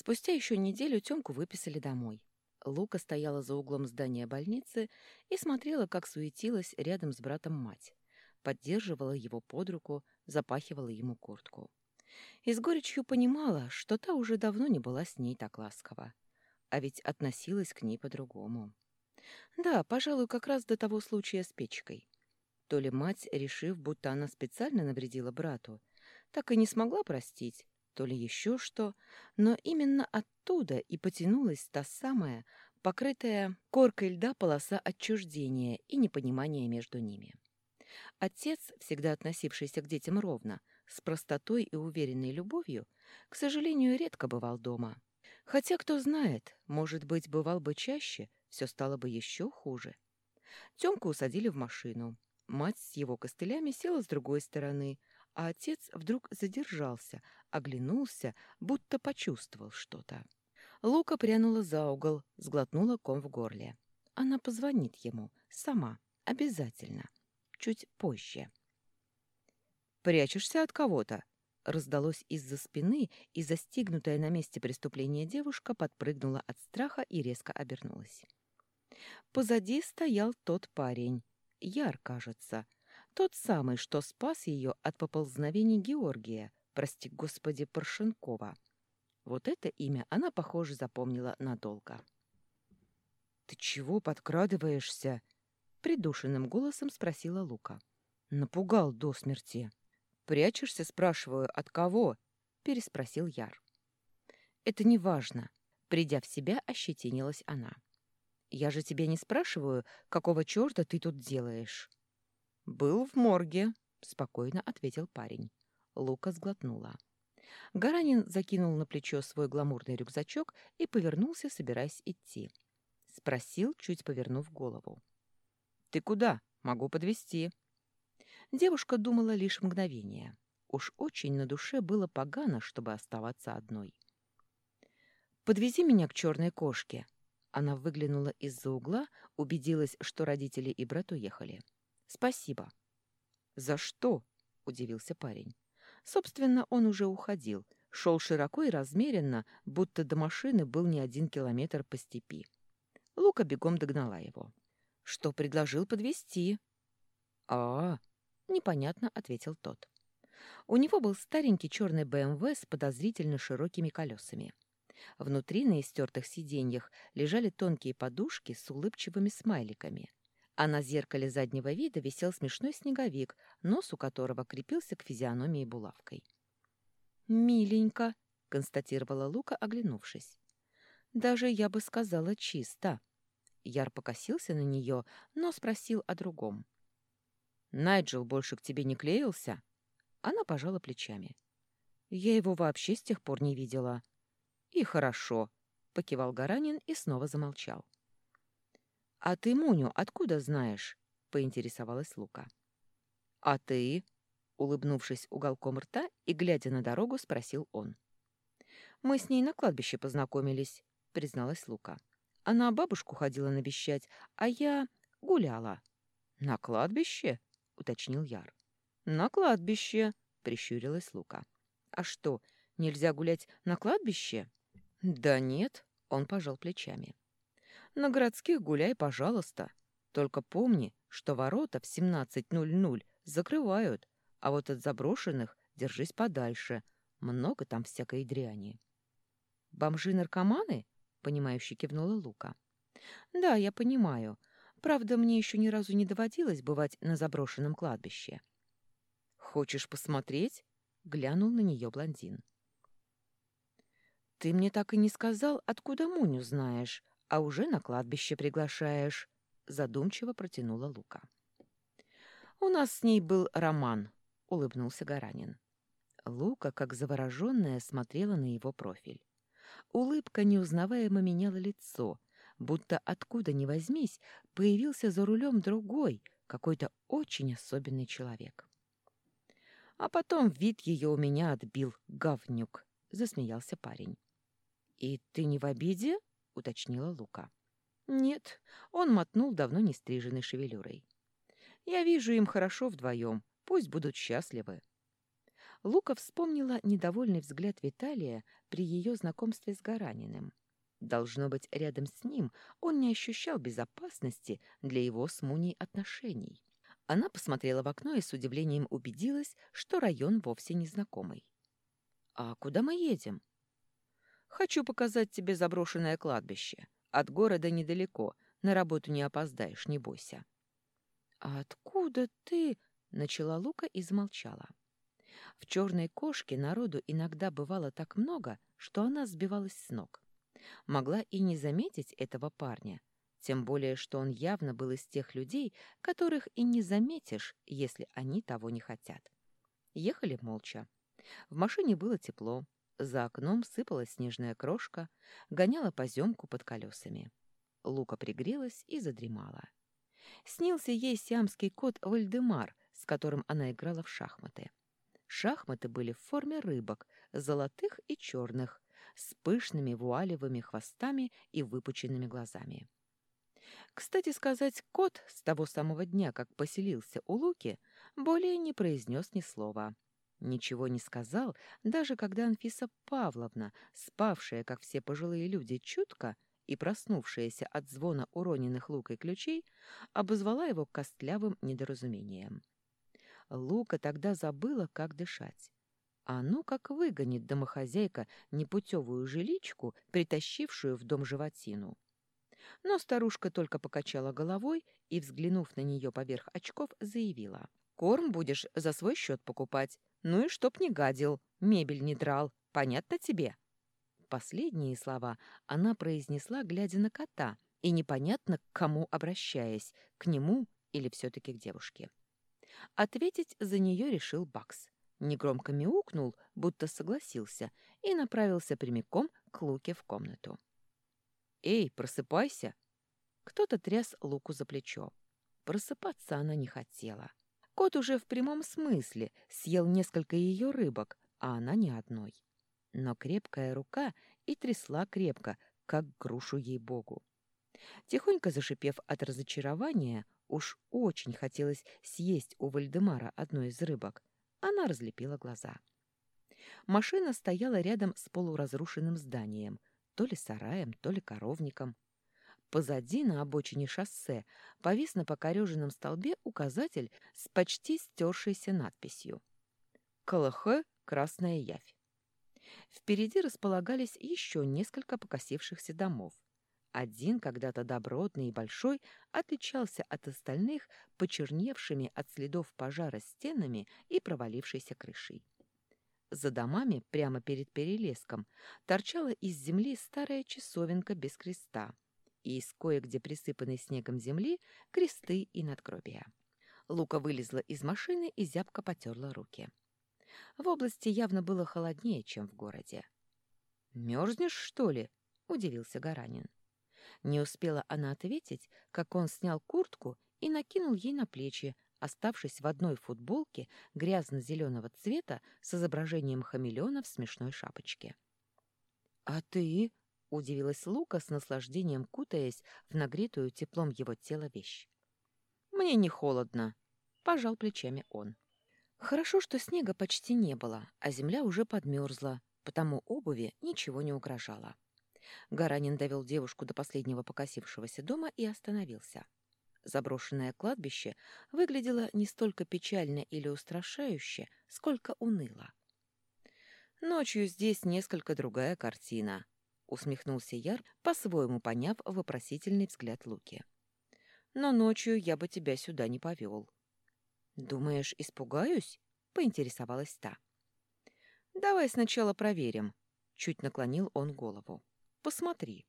Спустя еще неделю Тёмку выписали домой. Лука стояла за углом здания больницы и смотрела, как суетилась рядом с братом мать. Поддерживала его под руку, запахивала ему куртку. И с горечью понимала, что та уже давно не была с ней так ласкова. А ведь относилась к ней по-другому. Да, пожалуй, как раз до того случая с печкой. То ли мать, решив, будто она специально навредила брату, так и не смогла простить, то ли еще что, но именно оттуда и потянулась та самая, покрытая коркой льда полоса отчуждения и непонимания между ними. Отец, всегда относившийся к детям ровно, с простотой и уверенной любовью, к сожалению, редко бывал дома. Хотя, кто знает, может быть, бывал бы чаще, все стало бы еще хуже. Тёмку усадили в машину. Мать с его костылями села с другой стороны, а отец вдруг задержался, оглянулся, будто почувствовал что-то. Лука прянула за угол, сглотнула ком в горле. Она позвонит ему, сама, обязательно, чуть позже. «Прячешься от кого-то?» Раздалось из-за спины, и застигнутая на месте преступления девушка подпрыгнула от страха и резко обернулась. Позади стоял тот парень, Яр, кажется, тот самый, что спас ее от поползновений Георгия, прости господи, Паршенкова. Вот это имя она, похоже, запомнила надолго. «Ты чего подкрадываешься?» — придушенным голосом спросила Лука. «Напугал до смерти». «Прячешься?» — спрашиваю. «От кого?» — переспросил Яр. «Это не важно. Придя в себя, ощетинилась она. «Я же тебя не спрашиваю, какого черта ты тут делаешь?» «Был в морге», — спокойно ответил парень. Лука сглотнула. Гаранин закинул на плечо свой гламурный рюкзачок и повернулся, собираясь идти. Спросил, чуть повернув голову. «Ты куда? Могу подвести. Девушка думала лишь мгновение. Уж очень на душе было погано, чтобы оставаться одной. «Подвези меня к черной кошке». Она выглянула из-за угла, убедилась, что родители и брат уехали. «Спасибо». «За что?» — удивился парень. Собственно, он уже уходил, шел широко и размеренно, будто до машины был не один километр по степи. Лука бегом догнала его. «Что предложил подвести? «А, -а непонятно ответил тот. У него был старенький черный БМВ с подозрительно широкими колесами. Внутри на истертых сиденьях лежали тонкие подушки с улыбчивыми смайликами а на зеркале заднего вида висел смешной снеговик, нос у которого крепился к физиономии булавкой. «Миленько», — констатировала Лука, оглянувшись. «Даже, я бы сказала, чисто». Яр покосился на нее, но спросил о другом. «Найджел больше к тебе не клеился?» Она пожала плечами. «Я его вообще с тех пор не видела». «И хорошо», — покивал Гаранин и снова замолчал. «А ты Муню откуда знаешь?» — поинтересовалась Лука. «А ты?» — улыбнувшись уголком рта и глядя на дорогу, спросил он. «Мы с ней на кладбище познакомились», — призналась Лука. «Она бабушку ходила навещать, а я гуляла». «На кладбище?» — уточнил Яр. «На кладбище», — прищурилась Лука. «А что, нельзя гулять на кладбище?» «Да нет», — он пожал плечами. На городских гуляй, пожалуйста. Только помни, что ворота в 17.00 закрывают, а вот от заброшенных держись подальше. Много там всякой дряни. «Бомжи-наркоманы?» — понимающе кивнула Лука. «Да, я понимаю. Правда, мне еще ни разу не доводилось бывать на заброшенном кладбище». «Хочешь посмотреть?» — глянул на нее блондин. «Ты мне так и не сказал, откуда Муню знаешь», а уже на кладбище приглашаешь», — задумчиво протянула Лука. «У нас с ней был роман», — улыбнулся Гаранин. Лука, как завороженная, смотрела на его профиль. Улыбка неузнаваемо меняла лицо, будто откуда ни возьмись, появился за рулем другой, какой-то очень особенный человек. А потом вид ее у меня отбил, говнюк, — засмеялся парень. «И ты не в обиде?» — уточнила Лука. «Нет», — он мотнул давно не стриженной шевелюрой. «Я вижу им хорошо вдвоем, пусть будут счастливы». Лука вспомнила недовольный взгляд Виталия при ее знакомстве с Гараниным. Должно быть, рядом с ним он не ощущал безопасности для его с Муней отношений. Она посмотрела в окно и с удивлением убедилась, что район вовсе не знакомый. «А куда мы едем?» «Хочу показать тебе заброшенное кладбище. От города недалеко, на работу не опоздаешь, не бойся». «А откуда ты?» — начала Лука и замолчала. В черной кошке народу иногда бывало так много, что она сбивалась с ног. Могла и не заметить этого парня, тем более, что он явно был из тех людей, которых и не заметишь, если они того не хотят. Ехали молча. В машине было тепло, за окном сыпалась снежная крошка, гоняла поземку под колесами. Лука пригрелась и задремала. Снился ей сиамский кот Вальдемар, с которым она играла в шахматы. Шахматы были в форме рыбок, золотых и черных, с пышными вуалевыми хвостами и выпученными глазами. Кстати сказать, кот с того самого дня, как поселился у Луки, более не произнес ни слова. Ничего не сказал, даже когда Анфиса Павловна, спавшая, как все пожилые люди, чутко и проснувшаяся от звона уроненных лукой ключей, обозвала его костлявым недоразумением. Лука тогда забыла, как дышать. А ну как выгонит домохозяйка непутевую жиличку, притащившую в дом животину. Но старушка только покачала головой и, взглянув на нее поверх очков, заявила. «Корм будешь за свой счет покупать. Ну и чтоб не гадил, мебель не драл. Понятно тебе?» Последние слова она произнесла, глядя на кота, и непонятно к кому обращаясь, к нему или все-таки к девушке. Ответить за нее решил Бакс. Негромко мяукнул, будто согласился, и направился прямиком к Луке в комнату. «Эй, просыпайся!» Кто-то тряс Луку за плечо. Просыпаться она не хотела. Кот уже в прямом смысле съел несколько ее рыбок, а она ни одной. Но крепкая рука и трясла крепко, как грушу ей-богу. Тихонько зашипев от разочарования, Уж очень хотелось съесть у Вальдемара одну из рыбок. Она разлепила глаза. Машина стояла рядом с полуразрушенным зданием, то ли сараем, то ли коровником. Позади на обочине шоссе повис на покореженном столбе указатель с почти стершейся надписью. «КЛХ Красная Явь». Впереди располагались еще несколько покосившихся домов. Один, когда-то добротный и большой, отличался от остальных почерневшими от следов пожара стенами и провалившейся крышей. За домами, прямо перед перелеском, торчала из земли старая часовенка без креста, и из кое-где присыпанной снегом земли кресты и надгробия. Лука вылезла из машины и зябко потерла руки. В области явно было холоднее, чем в городе. «Мерзнешь, что ли?» — удивился Гаранин. Не успела она ответить, как он снял куртку и накинул ей на плечи, оставшись в одной футболке грязно-зеленого цвета с изображением хамелеона в смешной шапочке. «А ты?» — удивилась Лука с наслаждением, кутаясь в нагретую теплом его тела вещь. «Мне не холодно», — пожал плечами он. Хорошо, что снега почти не было, а земля уже подмерзла, потому обуви ничего не угрожало. Гаранин довел девушку до последнего покосившегося дома и остановился. Заброшенное кладбище выглядело не столько печально или устрашающе, сколько уныло. «Ночью здесь несколько другая картина», — усмехнулся Яр, по-своему поняв вопросительный взгляд Луки. «Но ночью я бы тебя сюда не повел». «Думаешь, испугаюсь?» — поинтересовалась та. «Давай сначала проверим», — чуть наклонил он голову. Посмотри».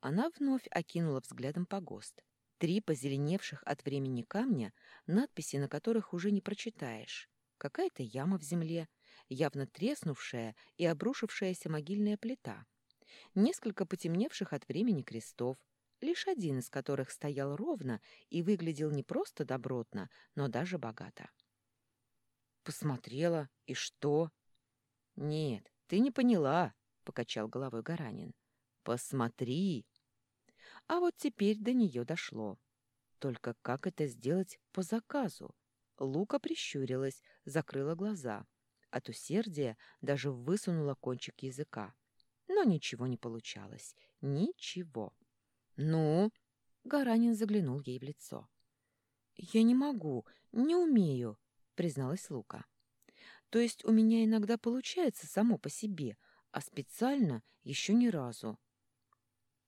Она вновь окинула взглядом погост. Три позеленевших от времени камня, надписи на которых уже не прочитаешь. Какая-то яма в земле, явно треснувшая и обрушившаяся могильная плита. Несколько потемневших от времени крестов, лишь один из которых стоял ровно и выглядел не просто добротно, но даже богато. «Посмотрела, и что?» «Нет, ты не поняла», — покачал головой Гаранин. Посмотри. А вот теперь до нее дошло. Только как это сделать по заказу? Лука прищурилась, закрыла глаза. От усердия даже высунула кончик языка. Но ничего не получалось. Ничего. «Ну?» — Гаранин заглянул ей в лицо. «Я не могу, не умею», — призналась Лука. «То есть у меня иногда получается само по себе, а специально еще ни разу».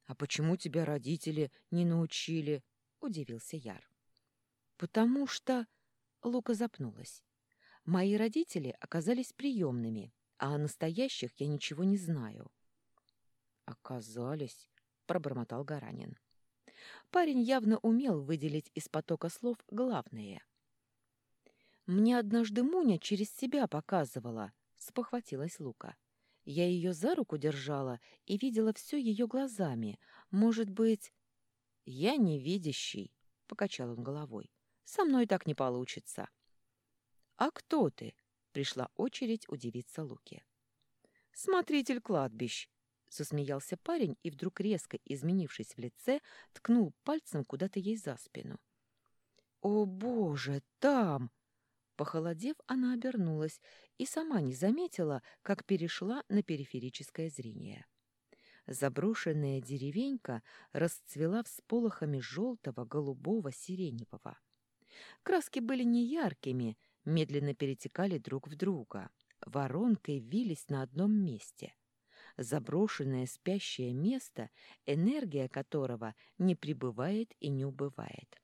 «А почему тебя родители не научили?» — удивился Яр. «Потому что...» — Лука запнулась. «Мои родители оказались приемными, а о настоящих я ничего не знаю». «Оказались», — пробормотал Гаранин. Парень явно умел выделить из потока слов главное. «Мне однажды Муня через себя показывала», — спохватилась Лука. «Я ее за руку держала и видела все ее глазами. Может быть...» «Я невидящий», — покачал он головой. «Со мной так не получится». «А кто ты?» — пришла очередь удивиться Луке. «Смотритель кладбищ», Засмеялся парень и вдруг резко, изменившись в лице, ткнул пальцем куда-то ей за спину. «О, Боже, там!» Похолодев, она обернулась и сама не заметила, как перешла на периферическое зрение. Заброшенная деревенька расцвела всполохами желтого, голубого, сиреневого. Краски были неяркими, медленно перетекали друг в друга, воронкой вились на одном месте — заброшенное спящее место, энергия которого не прибывает и не убывает.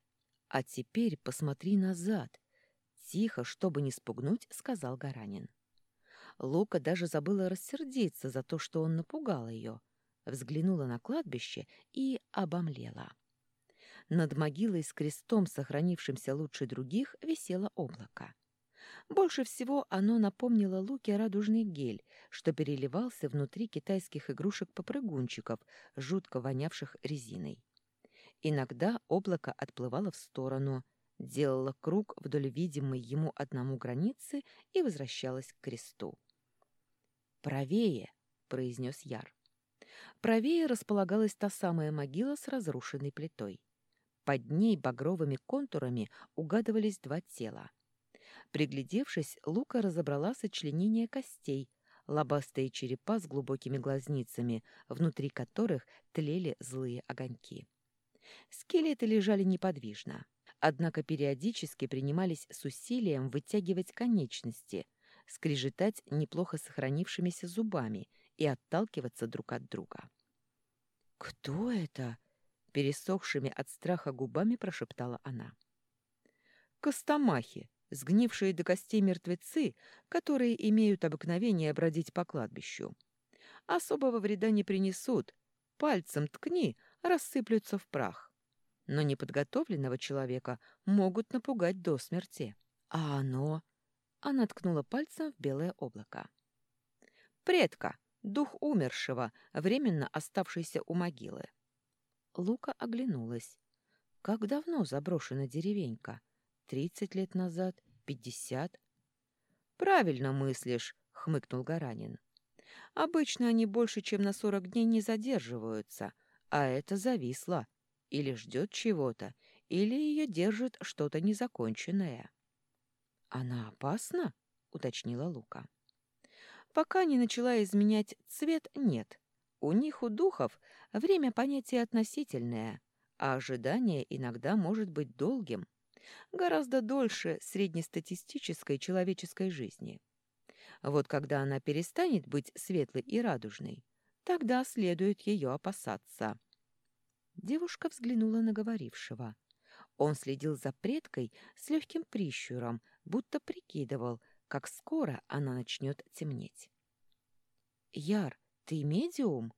«А теперь посмотри назад!» Тихо, чтобы не спугнуть, сказал Гаранин. Лука даже забыла рассердиться за то, что он напугал ее. Взглянула на кладбище и обомлела. Над могилой с крестом, сохранившимся лучше других, висело облако. Больше всего оно напомнило Луке радужный гель, что переливался внутри китайских игрушек-попрыгунчиков, жутко вонявших резиной. Иногда облако отплывало в сторону, делало круг вдоль видимой ему одному границы и возвращалось к кресту. «Правее!» — произнес Яр. Правее располагалась та самая могила с разрушенной плитой. Под ней багровыми контурами угадывались два тела — Приглядевшись, Лука разобрала сочленение костей, лобастые черепа с глубокими глазницами, внутри которых тлели злые огоньки. Скелеты лежали неподвижно, однако периодически принимались с усилием вытягивать конечности, скрежетать неплохо сохранившимися зубами и отталкиваться друг от друга. «Кто это?» — пересохшими от страха губами прошептала она. «Костомахи!» Сгнившие до костей мертвецы, которые имеют обыкновение бродить по кладбищу. Особого вреда не принесут. Пальцем ткни, рассыплются в прах. Но неподготовленного человека могут напугать до смерти. А оно... Она ткнула пальцем в белое облако. «Предка, дух умершего, временно оставшийся у могилы». Лука оглянулась. Как давно заброшена деревенька? Тридцать лет назад? Пятьдесят? Правильно мыслишь, хмыкнул Гаранин. Обычно они больше, чем на сорок дней не задерживаются, а это зависло. Или ждет чего-то, или ее держит что-то незаконченное. Она опасна? уточнила Лука. Пока не начала изменять цвет, нет. У них, у духов, время понятие относительное, а ожидание иногда может быть долгим гораздо дольше среднестатистической человеческой жизни. Вот когда она перестанет быть светлой и радужной, тогда следует ее опасаться. Девушка взглянула на говорившего. Он следил за предкой с легким прищуром, будто прикидывал, как скоро она начнет темнеть. «Яр, ты медиум?»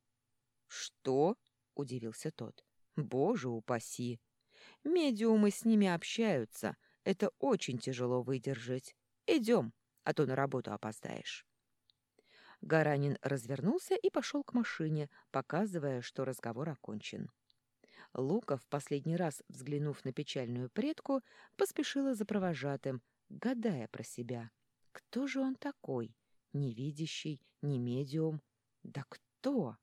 «Что?» — удивился тот. «Боже упаси! Медиумы с ними общаются. Это очень тяжело выдержать. Идем, а то на работу опоздаешь. Гаранин развернулся и пошел к машине, показывая, что разговор окончен. Лука, в последний раз взглянув на печальную предку, поспешила за провожатым, гадая про себя. Кто же он такой? Не видящий, не медиум. Да кто?